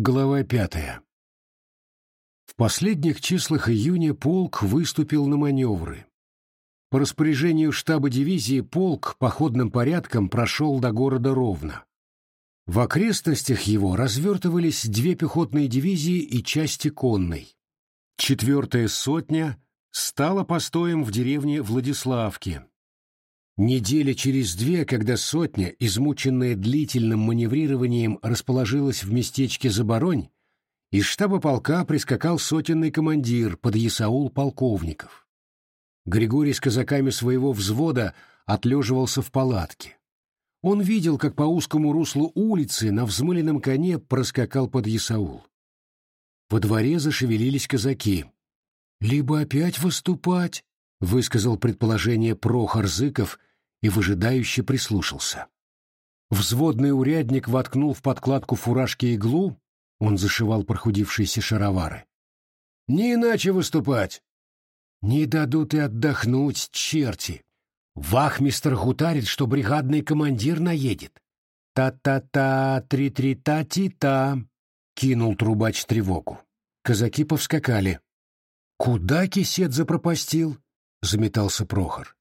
Глава пятая. В последних числах июня полк выступил на маневры. По распоряжению штаба дивизии полк походным порядком прошел до города Ровно. В окрестностях его развертывались две пехотные дивизии и части конной. Четвертая сотня стала постоем в деревне Владиславки. Неделя через две, когда сотня, измученная длительным маневрированием, расположилась в местечке Заборонь, из штаба полка прискакал сотенный командир под Ясаул полковников. Григорий с казаками своего взвода отлеживался в палатке. Он видел, как по узкому руслу улицы на взмыленном коне проскакал под Ясаул. Во дворе зашевелились казаки. «Либо опять выступать», — высказал предположение Прохор Зыков и выжидающе прислушался. Взводный урядник воткнул в подкладку фуражки иглу, он зашивал прохудившиеся шаровары. «Не иначе выступать!» «Не дадут и отдохнуть, черти!» Вахмистр гутарит, что бригадный командир наедет. «Та-та-та, три-три-та-ти-та!» — кинул трубач тревогу. Казаки повскакали. «Куда кисет запропастил?» — заметался Прохор.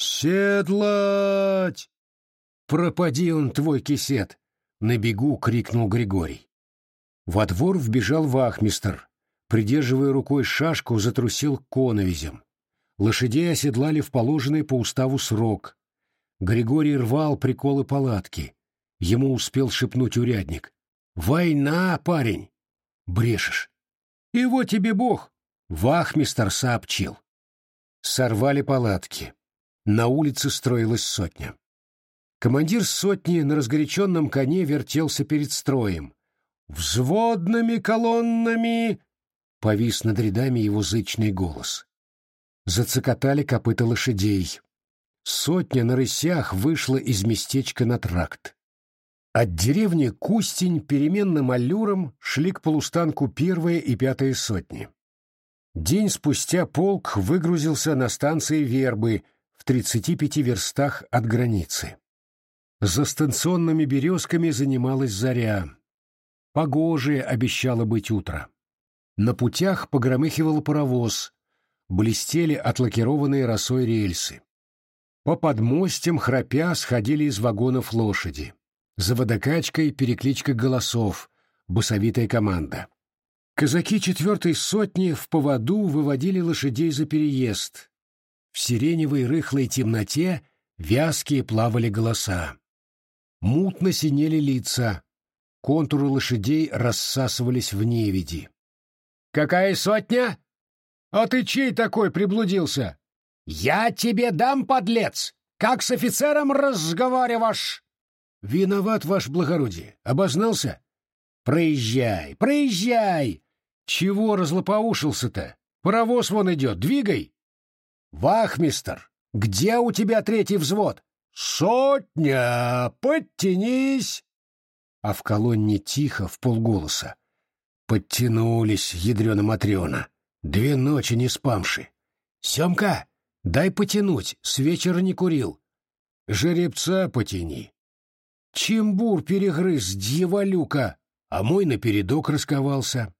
«Седлать!» «Пропади он, твой кисет!» — на бегу крикнул Григорий. Во двор вбежал вахмистр. Придерживая рукой шашку, затрусил коновизем. Лошадей оседлали в положенный по уставу срок. Григорий рвал приколы палатки. Ему успел шепнуть урядник. «Война, парень!» «Брешешь!» «И вот тебе бог!» Вахмистер сообщил. Сорвали палатки. На улице строилась сотня. Командир сотни на разгоряченном коне вертелся перед строем. «Взводными колоннами!» — повис над рядами его зычный голос. Зацокотали копыта лошадей. Сотня на рысях вышла из местечка на тракт. От деревни Кустень переменным аллюром шли к полустанку первая и пятая сотни. День спустя полк выгрузился на станции Вербы 35 верстах от границы. За станционными березками занималась заря. Погожее обещало быть утро. На путях погромыхивал паровоз, блестели отлакированные росой рельсы. По подмостям, храпя, сходили из вагонов лошади. За водокачкой перекличка голосов, басовитая команда. Казаки четвертой сотни в поводу выводили лошадей за переезд. В сиреневой рыхлой темноте вязкие плавали голоса. Мутно синели лица, контуры лошадей рассасывались в невиди. «Какая сотня? А ты чей такой приблудился?» «Я тебе дам, подлец! Как с офицером разговариваешь?» «Виноват, ваш благородие. Обознался?» «Проезжай, проезжай! Чего разлопоушился-то? Паровоз вон идет, двигай. Вахмистер, где у тебя третий взвод? Сотня, подтянись. А в колонне тихо, в полголоса. Подтянулись, ядрена Матрена. Две ночи не спамши. Семка, дай потянуть, с вечера не курил. Жеребца потяни. Чембур перегрыз, дьяволюка, а мой напередок расковался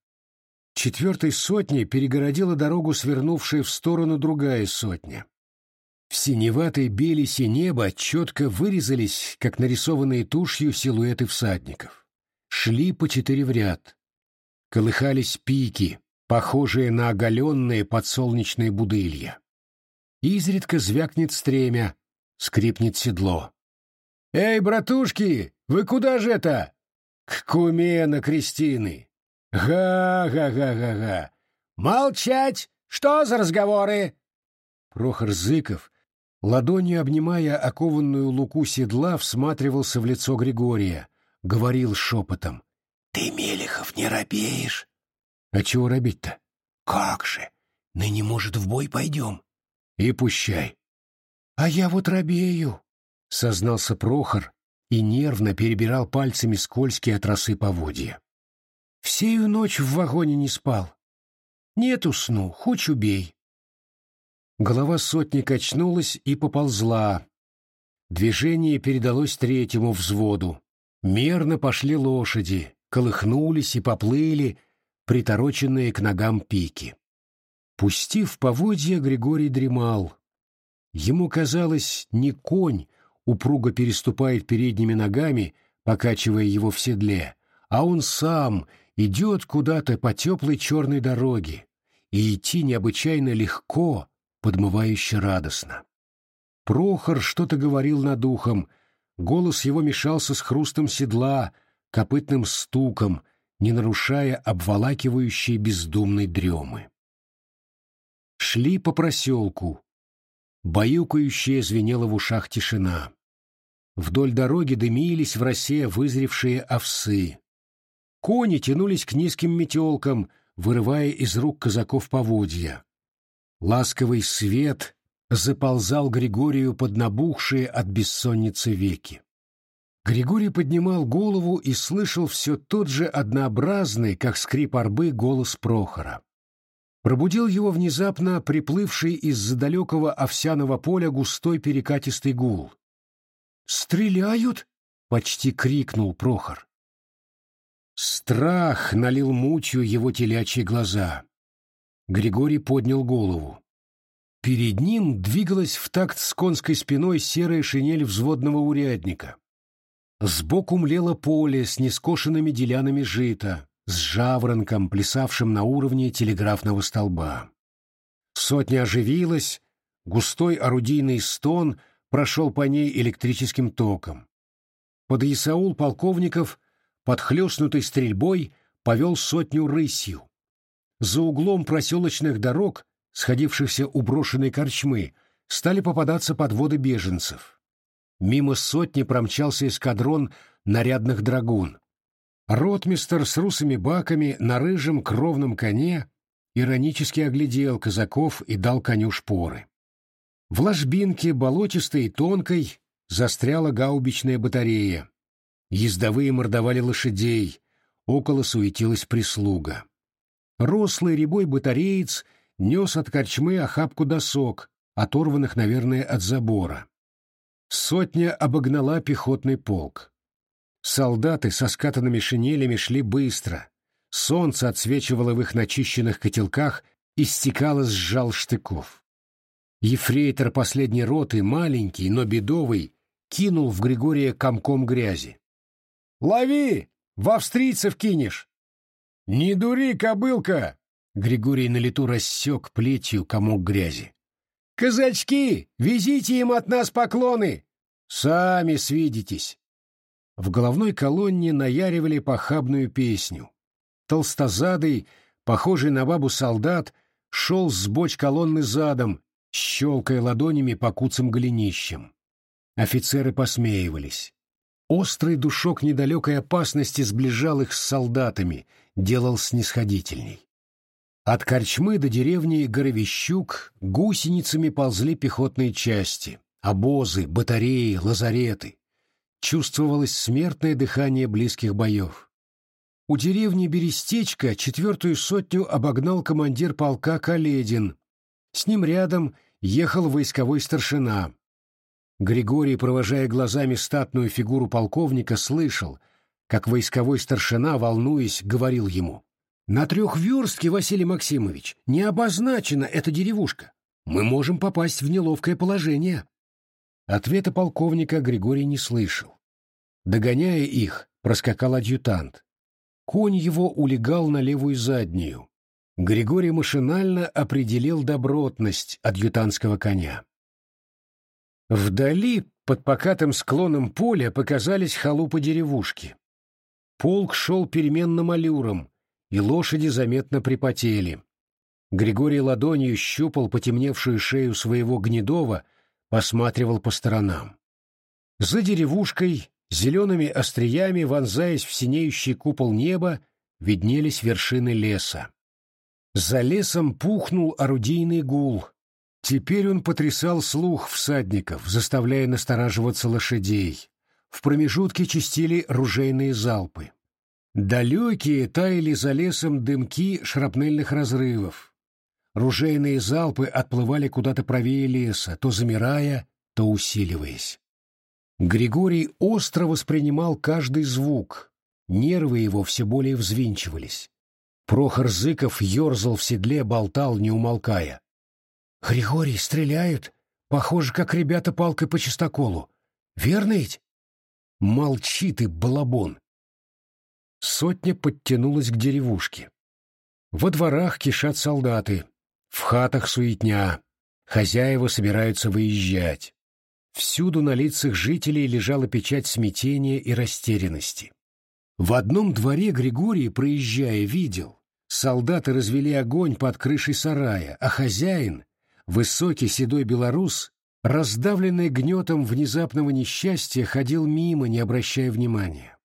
четвертой сотни перегородила дорогу свернувшая в сторону другая сотня. В синеватой белисе неба четко вырезались, как нарисованные тушью, силуэты всадников. Шли по четыре в ряд. Колыхались пики, похожие на оголенные подсолнечные будылья. Изредка звякнет стремя, скрипнет седло. «Эй, братушки, вы куда же это?» «К куме на Кристины!» «Га-га-га-га-га! Молчать! Что за разговоры?» Прохор Зыков, ладонью обнимая окованную луку седла, всматривался в лицо Григория, говорил шепотом. «Ты, Мелехов, не робеешь?» «А чего робить-то?» «Как же! Ныне, может, в бой пойдем?» «И пущай!» «А я вот робею!» — сознался Прохор и нервно перебирал пальцами скользкие от росы поводья. Всею ночь в вагоне не спал. Нету сну, хоть убей. Голова сотни качнулась и поползла. Движение передалось третьему взводу. Мерно пошли лошади, колыхнулись и поплыли, притороченные к ногам пики. Пустив поводья, Григорий дремал. Ему казалось, не конь упруго переступает передними ногами, покачивая его в седле, а он сам идет куда-то по теплой черной дороге, и идти необычайно легко, подмывающе радостно. Прохор что-то говорил над ухом, голос его мешался с хрустом седла, копытным стуком, не нарушая обволакивающей бездумной дремы. Шли по проселку. Баюкающая звенела в ушах тишина. Вдоль дороги дымились в росе вызревшие овсы. Кони тянулись к низким метелкам, вырывая из рук казаков поводья. Ласковый свет заползал Григорию под набухшие от бессонницы веки. Григорий поднимал голову и слышал все тот же однообразный, как скрип арбы, голос Прохора. Пробудил его внезапно приплывший из-за далекого овсяного поля густой перекатистый гул. «Стреляют?» — почти крикнул Прохор. Страх налил мутью его телячьи глаза. Григорий поднял голову. Перед ним двигалась в такт с конской спиной серая шинель взводного урядника. Сбоку млело поле с нескошенными делянами жита, с жаворонком, плясавшим на уровне телеграфного столба. Сотня оживилась, густой орудийный стон прошел по ней электрическим током. Под Исаул полковников, подхлестнутой стрельбой, повел сотню рысью. За углом проселочных дорог, сходившихся у брошенной корчмы, стали попадаться подводы беженцев. Мимо сотни промчался эскадрон нарядных драгун. Ротмистер с русыми баками на рыжем кровном коне иронически оглядел казаков и дал коню шпоры. В ложбинке, болотистой и тонкой, застряла гаубичная батарея. Ездовые мордовали лошадей, около суетилась прислуга. Рослый рябой батареец нес от корчмы охапку досок, оторванных, наверное, от забора. Сотня обогнала пехотный полк. Солдаты со скатанными шинелями шли быстро. Солнце отсвечивало в их начищенных котелках и стекало с жал штыков. Ефрейтор последней роты, маленький, но бедовый, кинул в Григория комком грязи. «Лови! В австрийцев кинешь!» «Не дури, кобылка!» Григорий на лету рассек плетью комок грязи. «Казачки, везите им от нас поклоны! Сами свидитесь!» В головной колонне наяривали похабную песню. Толстозадый, похожий на бабу солдат, шел с боч колонны задом, щелкая ладонями по куцам голенищам. Офицеры посмеивались. Острый душок недалекой опасности сближал их с солдатами, делал снисходительней. От корчмы до деревни Горовищук гусеницами ползли пехотные части, обозы, батареи, лазареты. Чувствовалось смертное дыхание близких боев. У деревни Берестечко четвертую сотню обогнал командир полка Каледин, с ним рядом ехал войсковой старшина. Григорий, провожая глазами статную фигуру полковника, слышал, как войсковой старшина, волнуясь, говорил ему. «На трехверстке, Василий Максимович, не обозначена эта деревушка. Мы можем попасть в неловкое положение». Ответа полковника Григорий не слышал. Догоняя их, проскакал адъютант. Конь его улегал на левую заднюю. Григорий машинально определил добротность адъютантского коня. Вдали, под покатым склоном поля, показались халупы деревушки. Полк шел переменным аллюром, и лошади заметно припотели. Григорий ладонью щупал потемневшую шею своего гнедова, посматривал по сторонам. За деревушкой, зелеными остриями, вонзаясь в синеющий купол неба, виднелись вершины леса. За лесом пухнул орудийный гул. Теперь он потрясал слух всадников, заставляя настораживаться лошадей. В промежутке чистили ружейные залпы. Далекие таяли за лесом дымки шрапнельных разрывов. Ружейные залпы отплывали куда-то правее леса, то замирая, то усиливаясь. Григорий остро воспринимал каждый звук. Нервы его все более взвинчивались. Прохор Зыков ерзал в седле, болтал, не умолкая. — Григорий, стреляют. Похоже, как ребята палкой по чистоколу. Верно ведь? — Молчи ты, балабон. Сотня подтянулась к деревушке. Во дворах кишат солдаты, в хатах суетня, хозяева собираются выезжать. Всюду на лицах жителей лежала печать смятения и растерянности. В одном дворе Григорий, проезжая, видел. Солдаты развели огонь под крышей сарая, а хозяин, высокий седой белорус, раздавленный гнетом внезапного несчастья, ходил мимо, не обращая внимания.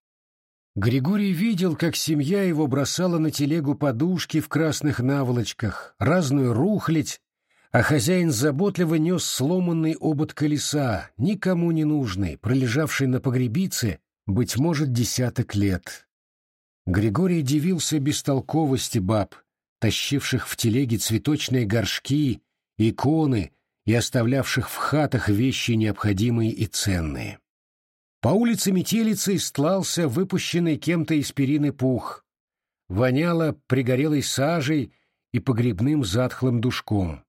Григорий видел, как семья его бросала на телегу подушки в красных наволочках, разную рухлядь, а хозяин заботливо нес сломанный обод колеса, никому не нужный, пролежавший на погребице быть может, десяток лет. Григорий дивился бестолковости баб, тащивших в телеге цветочные горшки, иконы и оставлявших в хатах вещи необходимые и ценные. По улице Метелицы стлался выпущенный кем-то из перины пух. Воняло пригорелой сажей и погребным затхлым душком.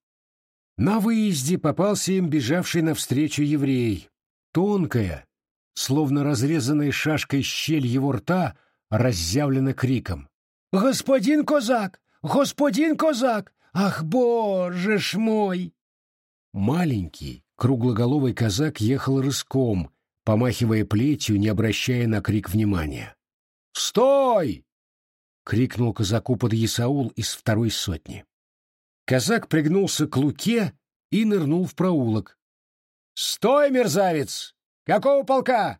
На выезде попался им бежавший навстречу еврей. Тонкая, словно разрезанная шашкой щель его рта, разъявлена криком. «Господин Козак! Господин Козак! Ах, боже ж мой!» Маленький, круглоголовый казак ехал рыском, помахивая плетью, не обращая на крик внимания. «Стой!» — крикнул казаку под Исаул из второй сотни. Казак пригнулся к луке и нырнул в проулок. «Стой, мерзавец! Какого полка?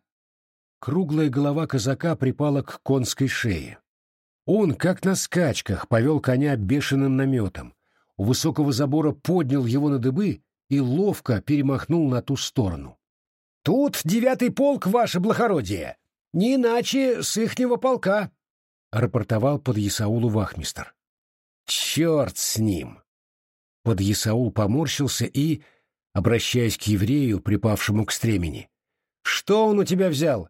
Круглая голова казака припала к конской шее. Он, как на скачках, повел коня бешеным наметом. У высокого забора поднял его на дыбы и ловко перемахнул на ту сторону. «Тут девятый полк, ваше благородие! Не иначе с ихнего полка!» — рапортовал под Исаулу вахмистр. «Черт с ним!» Под Исаул поморщился и, обращаясь к еврею, припавшему к стремени, что он у тебя взял?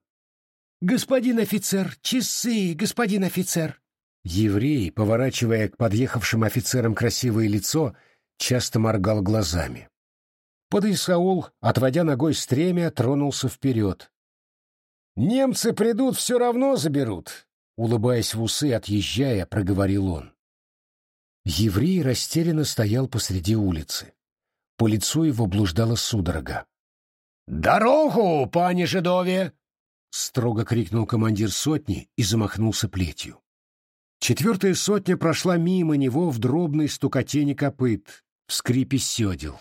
Господин офицер, часы, господин офицер. Еврей, поворачивая к подъехавшим офицерам красивое лицо, часто моргал глазами. Подысаул, отводя ногой стремя, тронулся вперед. «Немцы придут, все равно заберут», — улыбаясь в усы, отъезжая, проговорил он. Еврей растерянно стоял посреди улицы. По лицу его блуждала судорога. «Дорогу, пане Жидове!» — строго крикнул командир сотни и замахнулся плетью. Четвертая сотня прошла мимо него в дробной стукотени копыт, в скрипе седел.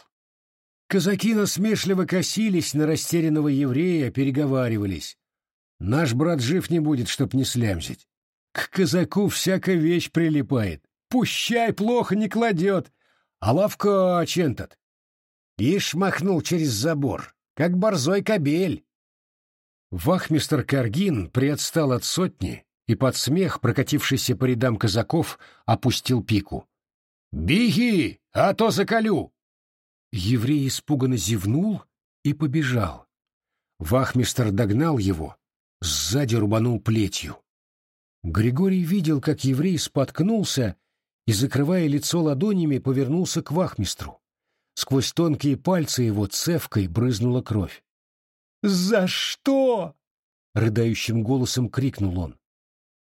Казаки насмешливо косились на растерянного еврея, переговаривались. «Наш брат жив не будет, чтоб не слямзить. К казаку всякая вещь прилипает. Пущай плохо не кладет. А ловкач этот!» Ишь махнул через забор как борзой кобель. Вахмистр Каргин приотстал от сотни и под смех, прокатившийся по рядам казаков, опустил пику. «Беги, а то заколю!» Еврей испуганно зевнул и побежал. Вахмистр догнал его, сзади рубанул плетью. Григорий видел, как еврей споткнулся и, закрывая лицо ладонями, повернулся к вахмистру. Сквозь тонкие пальцы его цевкой брызнула кровь. «За что?» — рыдающим голосом крикнул он.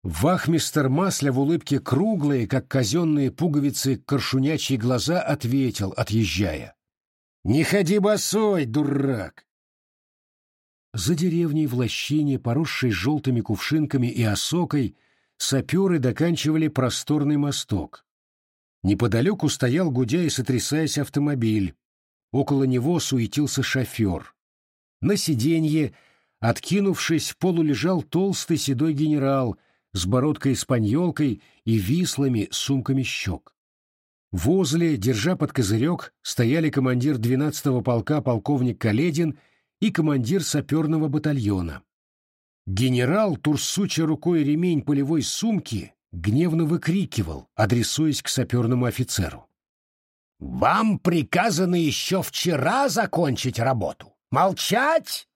Вахмистер Масля в улыбке круглые, как казенные пуговицы, коршунячьи глаза ответил, отъезжая. «Не ходи босой, дурак!» За деревней в лощине, поросшей желтыми кувшинками и осокой, саперы доканчивали просторный мосток. Неподалеку стоял, гудя и сотрясаясь, автомобиль. Около него суетился шофер. На сиденье, откинувшись, в полу лежал толстый седой генерал с бородкой-испаньолкой и вислыми сумками щек. Возле, держа под козырек, стояли командир 12-го полка полковник Каледин и командир саперного батальона. Генерал, турсуча рукой ремень полевой сумки, гневно выкрикивал, адресуясь к саперному офицеру. «Вам приказано еще вчера закончить работу! Молчать!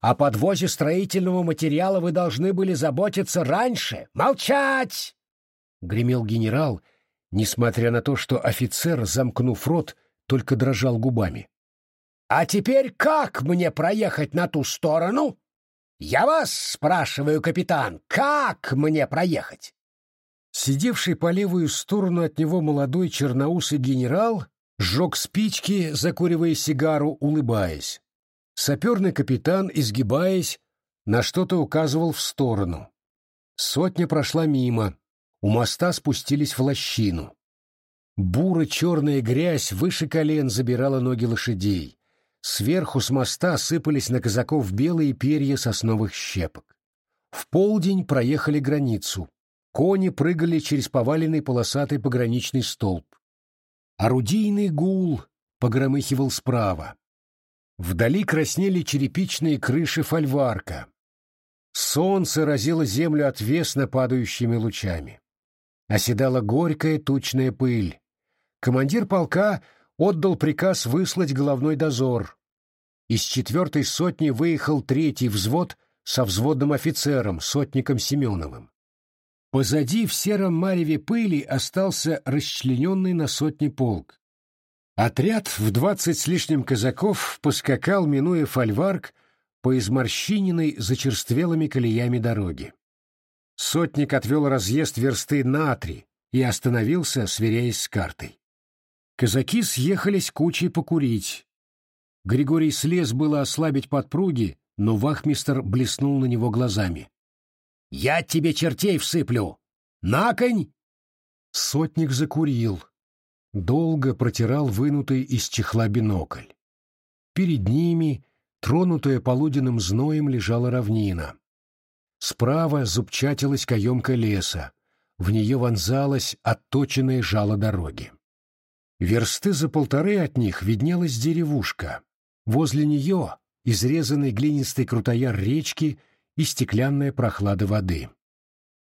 О подвозе строительного материала вы должны были заботиться раньше. Молчать! Гремел генерал, несмотря на то, что офицер, замкнув рот, только дрожал губами. А теперь как мне проехать на ту сторону? Я вас спрашиваю, капитан, как мне проехать? Сидевший по левую сторону от него молодой черноусый генерал сжег спички, закуривая сигару, улыбаясь. Саперный капитан, изгибаясь, на что-то указывал в сторону. Сотня прошла мимо. У моста спустились в лощину. Буро-черная грязь выше колен забирала ноги лошадей. Сверху с моста сыпались на казаков белые перья сосновых щепок. В полдень проехали границу. Кони прыгали через поваленный полосатый пограничный столб. Орудийный гул погромыхивал справа. Вдали краснели черепичные крыши фольварка. Солнце разило землю отвесно падающими лучами. Оседала горькая тучная пыль. Командир полка отдал приказ выслать головной дозор. Из четвертой сотни выехал третий взвод со взводным офицером, сотником Семеновым. Позади в сером мареве пыли остался расчлененный на сотни полк. Отряд в двадцать с лишним казаков поскакал, минуя фольварк, по изморщиненной зачерствелыми колеями дороги. Сотник отвел разъезд версты на три и остановился, сверяясь с картой. Казаки съехались кучей покурить. Григорий слез было ослабить подпруги, но вахмистр блеснул на него глазами. «Я тебе чертей всыплю! На конь!» Сотник закурил. Долго протирал вынутый из чехла бинокль. Перед ними, тронутая полуденным зноем, лежала равнина. Справа зубчатилась каемка леса. В нее вонзалась отточенное жало дороги. Версты за полторы от них виднелась деревушка. Возле нее изрезанный глинистый крутояр речки и стеклянная прохлада воды.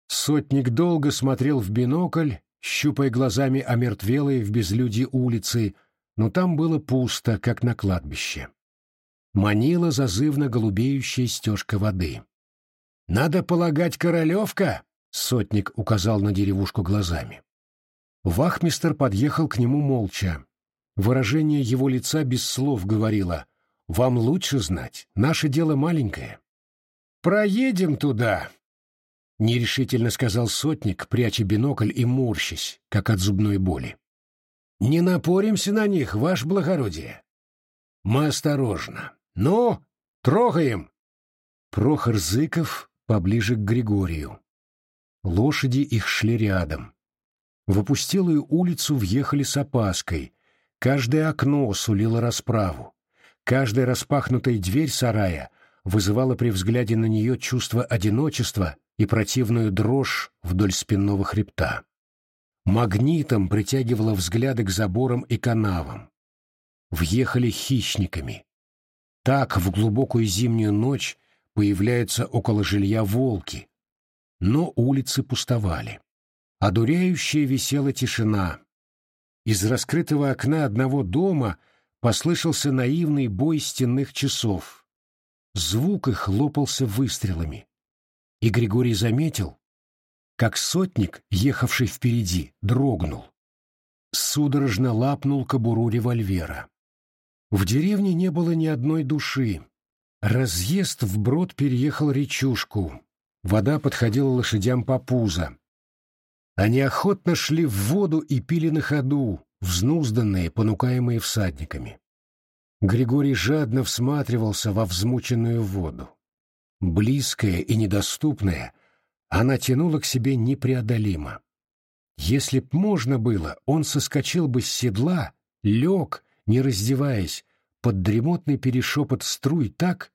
Сотник долго смотрел в бинокль, щупая глазами омертвелые в безлюдье улицы, но там было пусто, как на кладбище. Манила зазывно голубеющая стежка воды. «Надо полагать, Королевка!» — сотник указал на деревушку глазами. Вахмистер подъехал к нему молча. Выражение его лица без слов говорило «Вам лучше знать, наше дело маленькое». «Проедем туда», — нерешительно сказал сотник, пряча бинокль и морщась, как от зубной боли. «Не напоримся на них, ваше благородие». «Мы осторожно. Ну, трогаем!» Прохор Зыков поближе к Григорию. Лошади их шли рядом. В опустелую улицу въехали с опаской. Каждое окно сулило расправу. Каждая распахнутая дверь сарая вызывала при взгляде на нее чувство одиночества и противную дрожь вдоль спинного хребта. Магнитом притягивало взгляды к заборам и канавам. Въехали хищниками. Так в глубокую зимнюю ночь появляются около жилья волки. Но улицы пустовали. Одуряющая висела тишина. Из раскрытого окна одного дома послышался наивный бой стенных часов. Звук их лопался выстрелами. И Григорий заметил, как сотник, ехавший впереди, дрогнул. Судорожно лапнул кобуру револьвера. В деревне не было ни одной души. Разъезд вброд переехал речушку. Вода подходила лошадям по пузо. Они охотно шли в воду и пили на ходу, взнузданные, понукаемые всадниками. Григорий жадно всматривался во взмученную воду. Близкая и недоступная, она тянула к себе непреодолимо. Если б можно было, он соскочил бы с седла, лег, не раздеваясь, под дремотный перешепот струй так,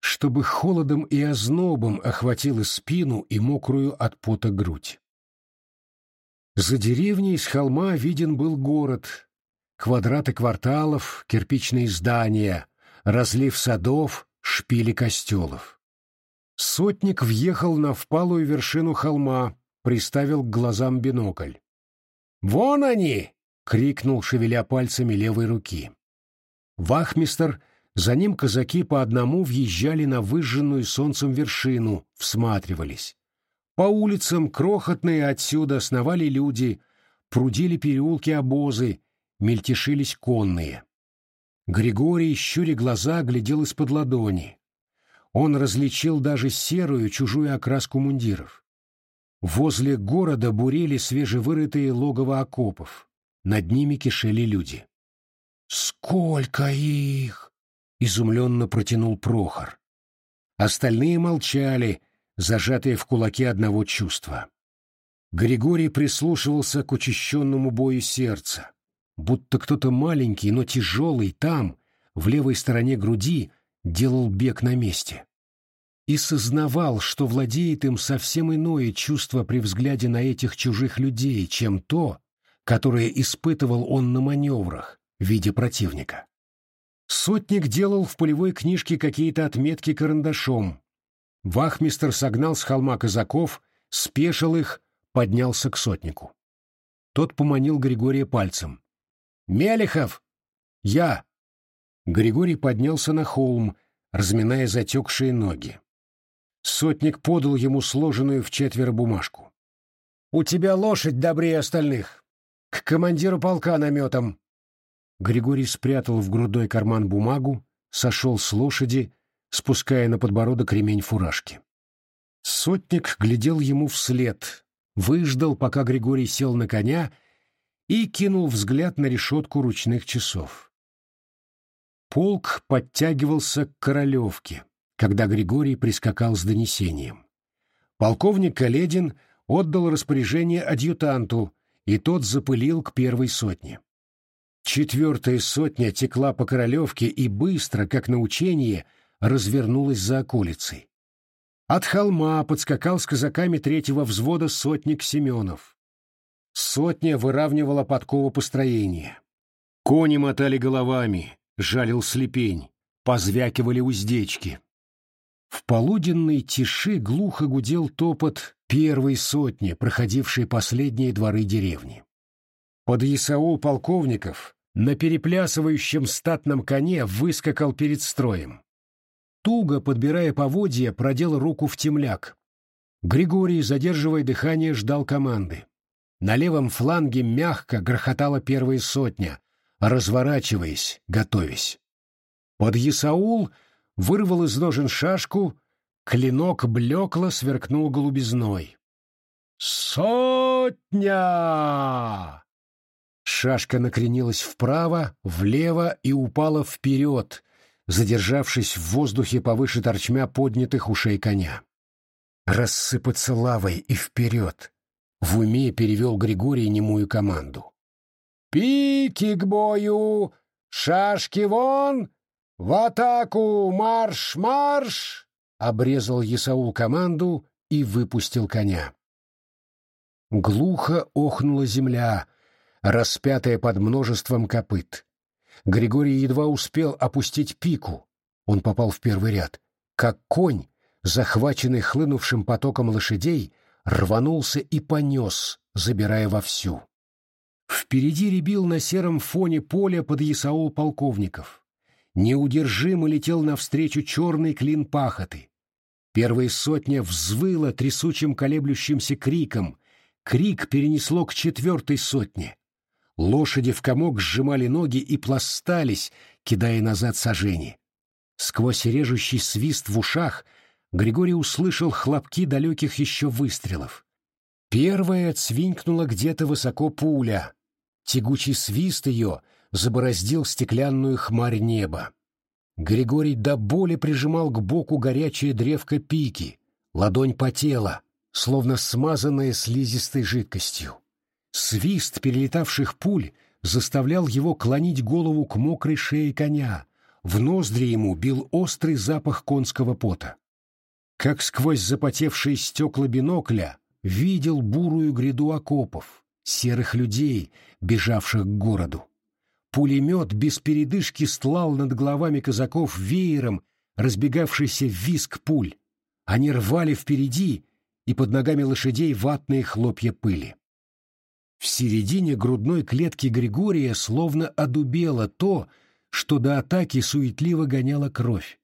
чтобы холодом и ознобом охватило спину и мокрую от пота грудь. За деревней с холма виден был город, квадраты кварталов, кирпичные здания, разлив садов, шпили костелов. Сотник въехал на впалую вершину холма, приставил к глазам бинокль. «Вон они!» — крикнул, шевеля пальцами левой руки. Вахмистер За ним казаки по одному въезжали на выжженную солнцем вершину, всматривались. По улицам крохотные отсюда сновали люди, прудили переулки обозы, мельтешились конные. Григорий, щуря глаза, глядел из-под ладони. Он различил даже серую чужую окраску мундиров. Возле города бурели свежевырытые логово окопов. Над ними кишели люди. «Сколько их!» — изумленно протянул Прохор. Остальные молчали, зажатые в кулаке одного чувства. Григорий прислушивался к учащенному бою сердца, будто кто-то маленький, но тяжелый там, в левой стороне груди, делал бег на месте. И сознавал, что владеет им совсем иное чувство при взгляде на этих чужих людей, чем то, которое испытывал он на маневрах, в виде противника. Сотник делал в полевой книжке какие-то отметки карандашом. Вахмистер согнал с холма казаков, спешил их, поднялся к сотнику. Тот поманил Григория пальцем. «Мелехов!» «Я!» Григорий поднялся на холм, разминая затекшие ноги. Сотник подал ему сложенную в четверо бумажку. «У тебя лошадь добрее остальных. К командиру полка наметом. Григорий спрятал в грудной карман бумагу, сошел с лошади, спуская на подбородок ремень фуражки. Сотник глядел ему вслед, выждал, пока Григорий сел на коня, и кинул взгляд на решетку ручных часов. Полк подтягивался к Королевке, когда Григорий прискакал с донесением. Полковник Каледин отдал распоряжение адъютанту, и тот запылил к первой сотне. Четвертая сотня текла по Королевке и быстро, как на учении, развернулась за околицей. От холма подскакал с казаками третьего взвода сотник Семенов. Сотня выравнивала подкову построения. Кони мотали головами, жалил слепень, позвякивали уздечки. В полуденной тиши глухо гудел топот первой сотни, проходившей последние дворы деревни. Под Исаул полковников на переплясывающем статном коне выскакал перед строем. Туго, подбирая поводья, продел руку в темляк. Григорий, задерживая дыхание, ждал команды. На левом фланге мягко грохотала первая сотня, разворачиваясь, готовясь. Под Исаул вырвал из ножен шашку, клинок блекло сверкнул голубизной. «Сотня!» Шашка накренилась вправо, влево и упала вперед, задержавшись в воздухе повыше торчмя поднятых ушей коня. «Рассыпаться лавой и вперед!» — в уме перевел Григорий немую команду. «Пики к бою! Шашки вон! В атаку! Марш-марш!» — обрезал Исаул команду и выпустил коня. Глухо охнула земля — распятая под множеством копыт. Григорий едва успел опустить пику. Он попал в первый ряд. Как конь, захваченный хлынувшим потоком лошадей, рванулся и понес, забирая вовсю. Впереди рябил на сером фоне поля под Исаул полковников. Неудержимо летел навстречу черный клин пахоты. Первая сотня взвыла трясучим колеблющимся криком. Крик перенесло к четвертой сотне. Лошади в комок сжимали ноги и пластались, кидая назад сажени. Сквозь режущий свист в ушах Григорий услышал хлопки далеких еще выстрелов. Первая цвинькнула где-то высоко пуля. Тягучий свист ее забороздил стеклянную хмарь неба. Григорий до боли прижимал к боку горячее древко пики. Ладонь потела, словно смазанная слизистой жидкостью. Свист перелетавших пуль заставлял его клонить голову к мокрой шее коня. В ноздри ему бил острый запах конского пота. Как сквозь запотевшие стекла бинокля видел бурую гряду окопов, серых людей, бежавших к городу. Пулемет без передышки стлал над головами казаков веером разбегавшийся виск пуль. Они рвали впереди, и под ногами лошадей ватные хлопья пыли. В середине грудной клетки Григория словно одубело то, что до атаки суетливо гоняла кровь.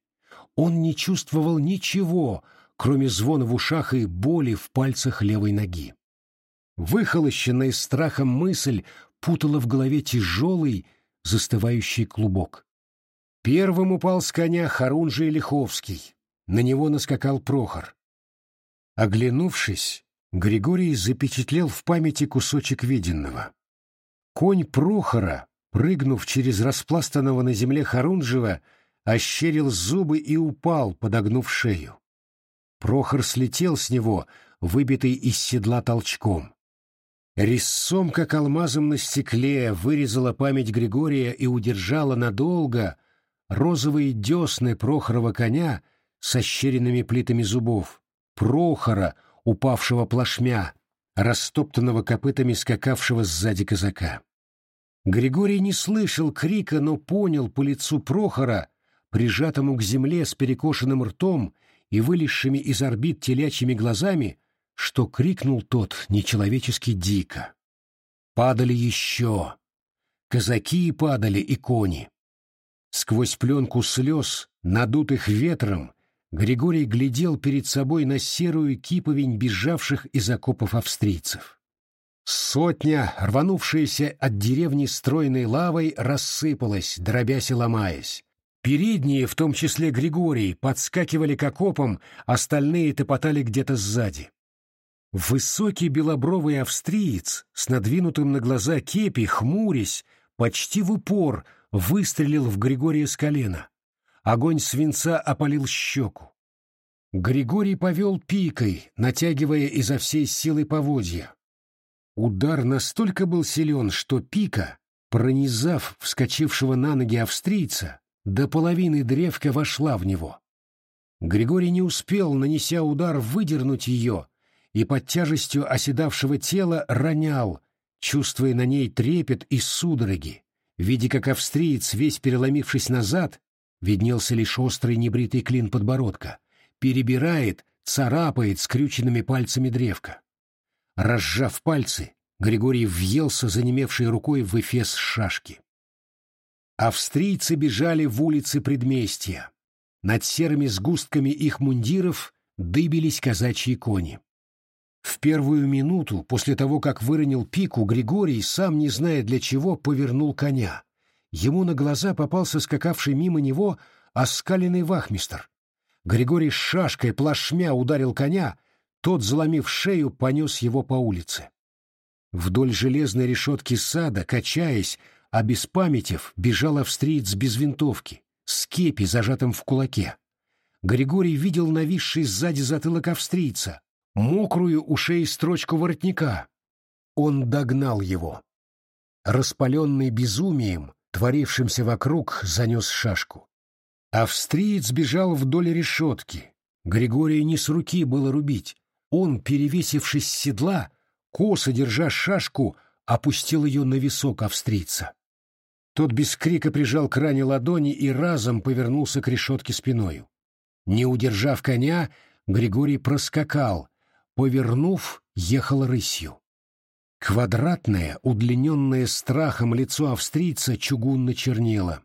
Он не чувствовал ничего, кроме звона в ушах и боли в пальцах левой ноги. Выхолощенная страхом мысль путала в голове тяжелый, застывающий клубок. Первым упал с коня Харунжий Лиховский. На него наскакал Прохор. Оглянувшись, Григорий запечатлел в памяти кусочек виденного. Конь Прохора, прыгнув через распластанного на земле Харунжева, ощерил зубы и упал, подогнув шею. Прохор слетел с него, выбитый из седла толчком. Резцом, как алмазом на стекле, вырезала память Григория и удержала надолго розовые десны Прохорова коня с ощеренными плитами зубов, Прохора, упавшего плашмя, растоптанного копытами скакавшего сзади казака. Григорий не слышал крика, но понял по лицу Прохора, прижатому к земле с перекошенным ртом и вылезшими из орбит телячьими глазами, что крикнул тот нечеловечески дико. Падали еще. Казаки падали и кони. Сквозь пленку слез, надутых ветром, Григорий глядел перед собой на серую киповень бежавших из окопов австрийцев. Сотня, рванувшаяся от деревни стройной лавой, рассыпалась, дробясь и ломаясь. Передние, в том числе Григорий, подскакивали к окопам, остальные топотали где-то сзади. Высокий белобровый австриец с надвинутым на глаза кепи, хмурясь, почти в упор выстрелил в Григория с колена. Огонь свинца опалил щеку. Григорий повел пикой, натягивая изо всей силы поводья. Удар настолько был силен, что пика, пронизав вскочившего на ноги австрийца, до половины древка вошла в него. Григорий не успел, нанеся удар, выдернуть ее, и под тяжестью оседавшего тела ронял, чувствуя на ней трепет и судороги, видя, как австриец, весь переломившись назад, виднелся лишь острый небритый клин подбородка, перебирает, царапает скрюченными пальцами древка. Разжав пальцы, Григорий въелся занемевшей рукой в эфес шашки. Австрийцы бежали в улицы предместья. Над серыми сгустками их мундиров дыбились казачьи кони. В первую минуту, после того, как выронил пику, Григорий, сам не зная для чего, повернул коня. Ему на глаза попался скакавший мимо него оскаленный вахмистр. Григорий с шашкой плашмя ударил коня, тот, заломив шею, понес его по улице. Вдоль железной решетки сада, качаясь, обеспамятив, бежал австриец без винтовки, с кепи, зажатым в кулаке. Григорий видел нависший сзади затылок австрийца, мокрую у шеи строчку воротника. Он догнал его. Распаленный безумием, творившимся вокруг, занес шашку. Австриец бежал вдоль решетки. Григория не с руки было рубить. Он, перевесившись с седла, косо держа шашку, опустил ее на висок австрийца. Тот без крика прижал к ране ладони и разом повернулся к решетке спиною. Не удержав коня, Григорий проскакал, повернув, ехал рысью. Квадратное, удлиненное страхом лицо австрийца чугунно чернело.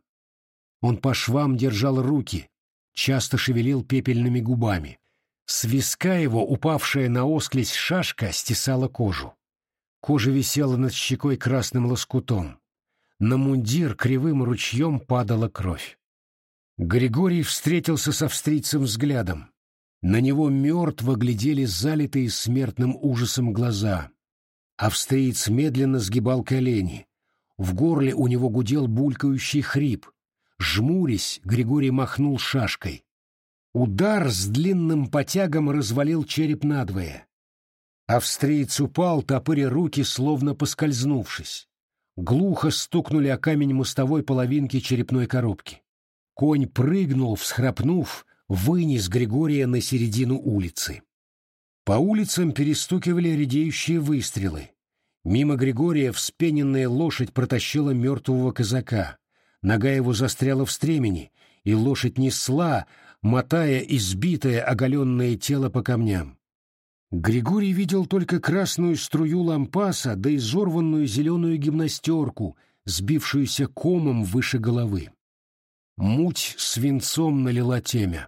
Он по швам держал руки, часто шевелил пепельными губами. С виска его, упавшая на осклесь шашка, стесала кожу. Кожа висела над щекой красным лоскутом. На мундир кривым ручьем падала кровь. Григорий встретился с австрийцем взглядом. На него мертво глядели залитые смертным ужасом глаза. Австриец медленно сгибал колени. В горле у него гудел булькающий хрип. Жмурясь, Григорий махнул шашкой. Удар с длинным потягом развалил череп надвое. Австриец упал, топыря руки, словно поскользнувшись. Глухо стукнули о камень мостовой половинки черепной коробки. Конь прыгнул, всхрапнув, вынес Григория на середину улицы. По улицам перестукивали редеющие выстрелы. Мимо Григория вспененная лошадь протащила мертвого казака. Нога его застряла в стремени, и лошадь несла, мотая избитое оголенное тело по камням. Григорий видел только красную струю лампаса да изорванную зеленую гимнастерку, сбившуюся комом выше головы. Муть свинцом налила темя.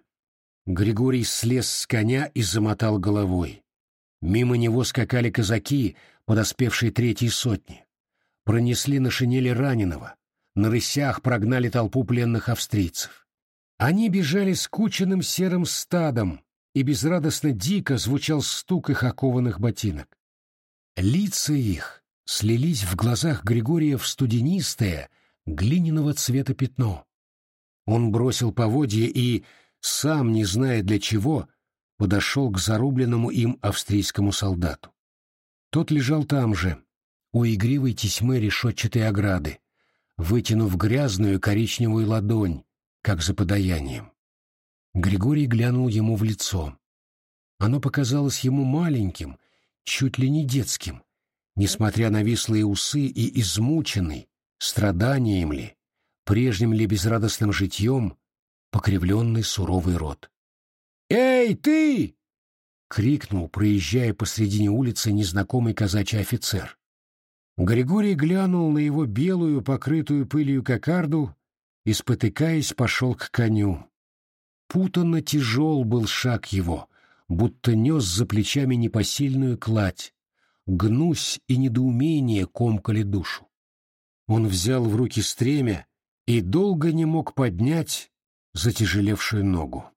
Григорий слез с коня и замотал головой. Мимо него скакали казаки, подоспевшие третьей сотни. Пронесли на шинели раненого, на рысях прогнали толпу пленных австрийцев. Они бежали скученным серым стадом, и безрадостно дико звучал стук их окованных ботинок. Лица их слились в глазах Григория в студенистое, глиняного цвета пятно. Он бросил поводья и, сам не зная для чего, подошел к зарубленному им австрийскому солдату. Тот лежал там же, у игривой тесьмы решетчатой ограды, вытянув грязную коричневую ладонь, как за подаянием. Григорий глянул ему в лицо. Оно показалось ему маленьким, чуть ли не детским, несмотря на вислые усы и измученный, страданием ли, прежним ли безрадостным житьем, покривленный суровый рот. «Эй, ты!» — крикнул, проезжая посредине улицы незнакомый казачий офицер. Григорий глянул на его белую, покрытую пылью кокарду и, спотыкаясь, пошел к коню. Путанно тяжел был шаг его, будто нес за плечами непосильную кладь. Гнусь и недоумение комкали душу. Он взял в руки стремя и долго не мог поднять затяжелевшую ногу.